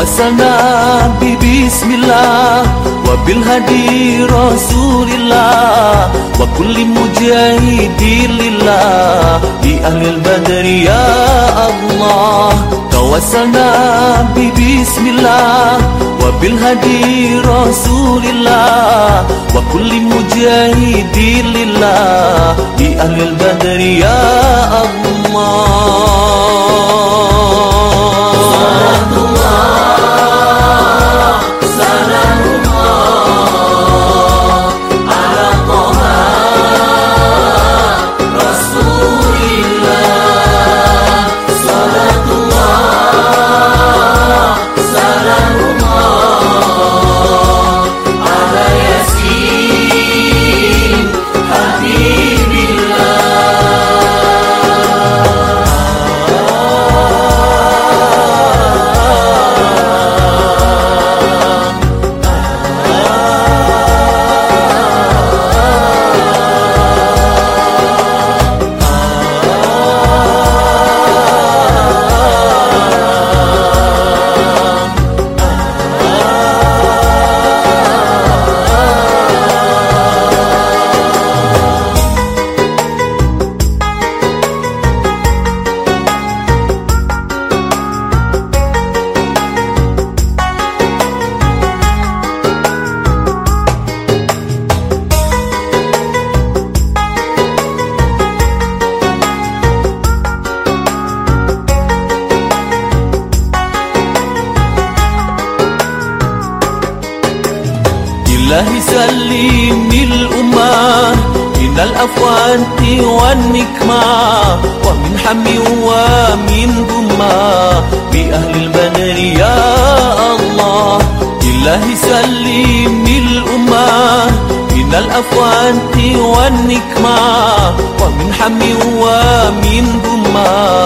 توسلنا ببسم الله وبالهدي رسول الله وكل مجاهد لله لأهل البدر يا الله توسلنا ببسم الله وبالهدي رسول الله وكل مجاهد لله لأهل البدر يا الله إلهي سلم الأمة من الأفوات والنكمة ومن حم ومن ضمة بأهل البدر يا الله. إلهي سلم الأمة من الأفوات والنكمة ومن حم ومن يا